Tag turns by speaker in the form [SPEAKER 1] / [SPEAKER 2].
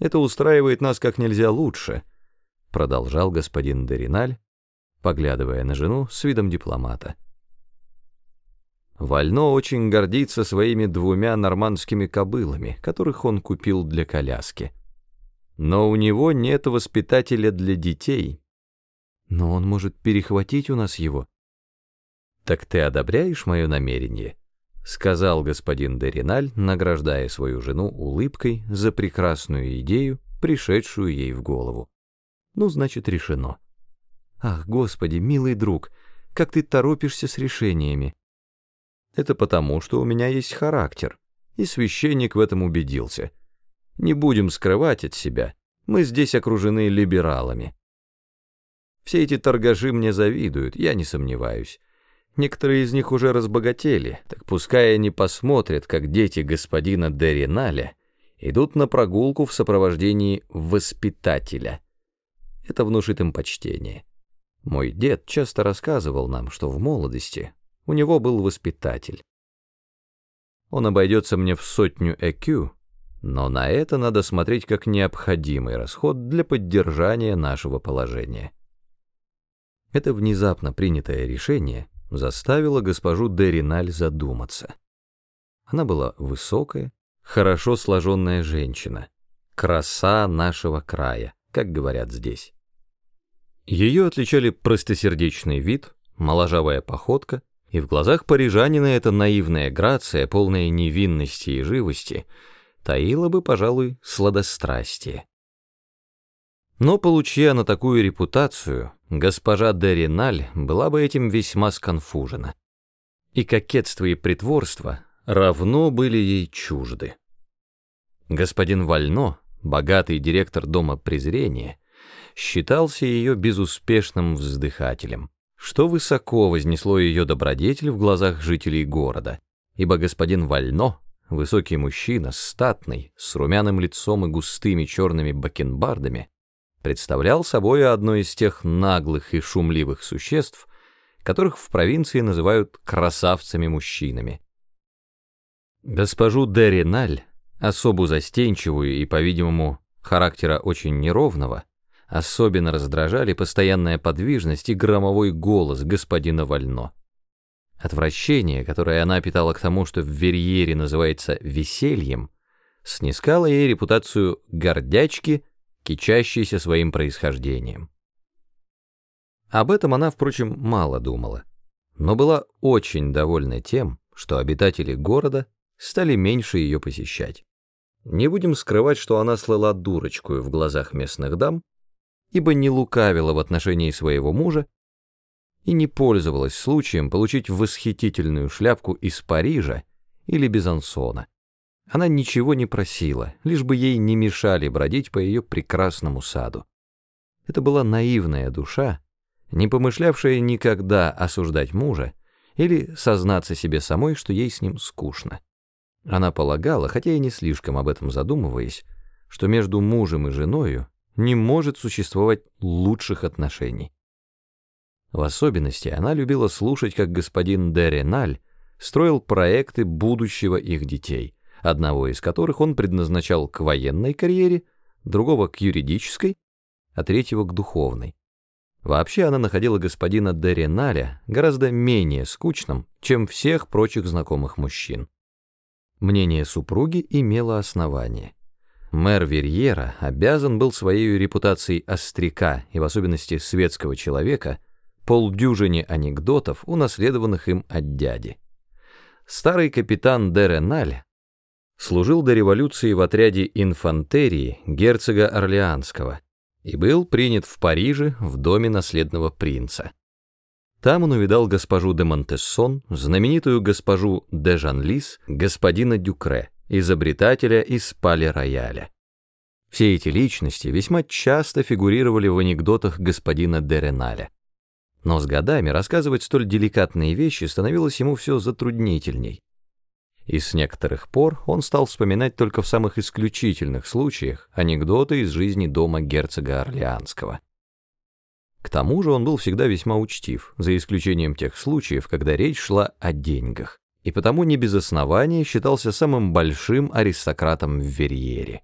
[SPEAKER 1] Это устраивает нас как нельзя лучше, продолжал господин Дериналь, поглядывая на жену с видом дипломата. Вально очень гордится своими двумя нормандскими кобылами, которых он купил для коляски. Но у него нет воспитателя для детей.
[SPEAKER 2] Но он может перехватить у нас его.
[SPEAKER 1] Так ты одобряешь мое намерение? Сказал господин Дериналь, награждая свою жену улыбкой за прекрасную идею, пришедшую ей в голову. Ну, значит, решено.
[SPEAKER 2] Ах, Господи, милый друг, как ты торопишься с решениями.
[SPEAKER 1] Это потому, что у меня есть характер, и священник в этом убедился. Не будем скрывать от себя, мы здесь окружены либералами. Все эти торгаши мне завидуют, я не сомневаюсь. Некоторые из них уже разбогатели, так пускай они посмотрят, как дети господина Дериналя идут на прогулку в сопровождении воспитателя. Это внушит им почтение. Мой дед часто рассказывал нам, что в молодости у него был воспитатель. Он обойдется мне в сотню ЭКЮ, но на это надо смотреть как необходимый расход для поддержания нашего положения. Это внезапно принятое решение заставило госпожу Дериналь задуматься. Она была высокая, хорошо сложенная женщина, краса нашего края, как говорят здесь. Ее отличали простосердечный вид, моложавая походка, и в глазах парижанина эта наивная грация, полная невинности и живости, таила бы, пожалуй, сладострастие. Но, получи она такую репутацию, госпожа де Реналь была бы этим весьма сконфужена. И кокетство и притворство равно были ей чужды. Господин Вально, богатый директор Дома презрения, считался ее безуспешным вздыхателем что высоко вознесло ее добродетель в глазах жителей города, ибо господин Вально, высокий мужчина, статный, с румяным лицом и густыми черными бакенбардами, представлял собой одно из тех наглых и шумливых существ, которых в провинции называют красавцами-мужчинами. Госпожу де Реналь, особу застенчивую и, по-видимому, характера очень неровного, Особенно раздражали постоянная подвижность и громовой голос господина Вально. Отвращение, которое она питала к тому, что в Верьере называется «весельем», снискало ей репутацию гордячки, кичащейся своим происхождением. Об этом она, впрочем, мало думала, но была очень довольна тем, что обитатели города стали меньше ее посещать. Не будем скрывать, что она слыла дурочкой в глазах местных дам, ибо не лукавила в отношении своего мужа и не пользовалась случаем получить восхитительную шляпку из Парижа или Безансона. Она ничего не просила, лишь бы ей не мешали бродить по ее прекрасному саду. Это была наивная душа, не помышлявшая никогда осуждать мужа или сознаться себе самой, что ей с ним скучно. Она полагала, хотя и не слишком об этом задумываясь, что между мужем и женою не может существовать лучших отношений. В особенности она любила слушать, как господин де Реналь строил проекты будущего их детей, одного из которых он предназначал к военной карьере, другого к юридической, а третьего к духовной. Вообще она находила господина де Реналя гораздо менее скучным, чем всех прочих знакомых мужчин. Мнение супруги имело основание. Мэр Верьера обязан был своей репутацией остряка и в особенности светского человека полдюжине анекдотов, унаследованных им от дяди. Старый капитан де служил до революции в отряде инфантерии герцога Орлеанского и был принят в Париже в доме наследного принца. Там он увидал госпожу де Монтессон, знаменитую госпожу де Жанлис, господина Дюкре, изобретателя из пале-рояля. Все эти личности весьма часто фигурировали в анекдотах господина Дереналя. Но с годами рассказывать столь деликатные вещи становилось ему все затруднительней. И с некоторых пор он стал вспоминать только в самых исключительных случаях анекдоты из жизни дома герцога Орлеанского. К тому же он был всегда весьма учтив, за исключением тех случаев, когда речь шла о деньгах и потому не без основания считался самым большим аристократом в Верьере.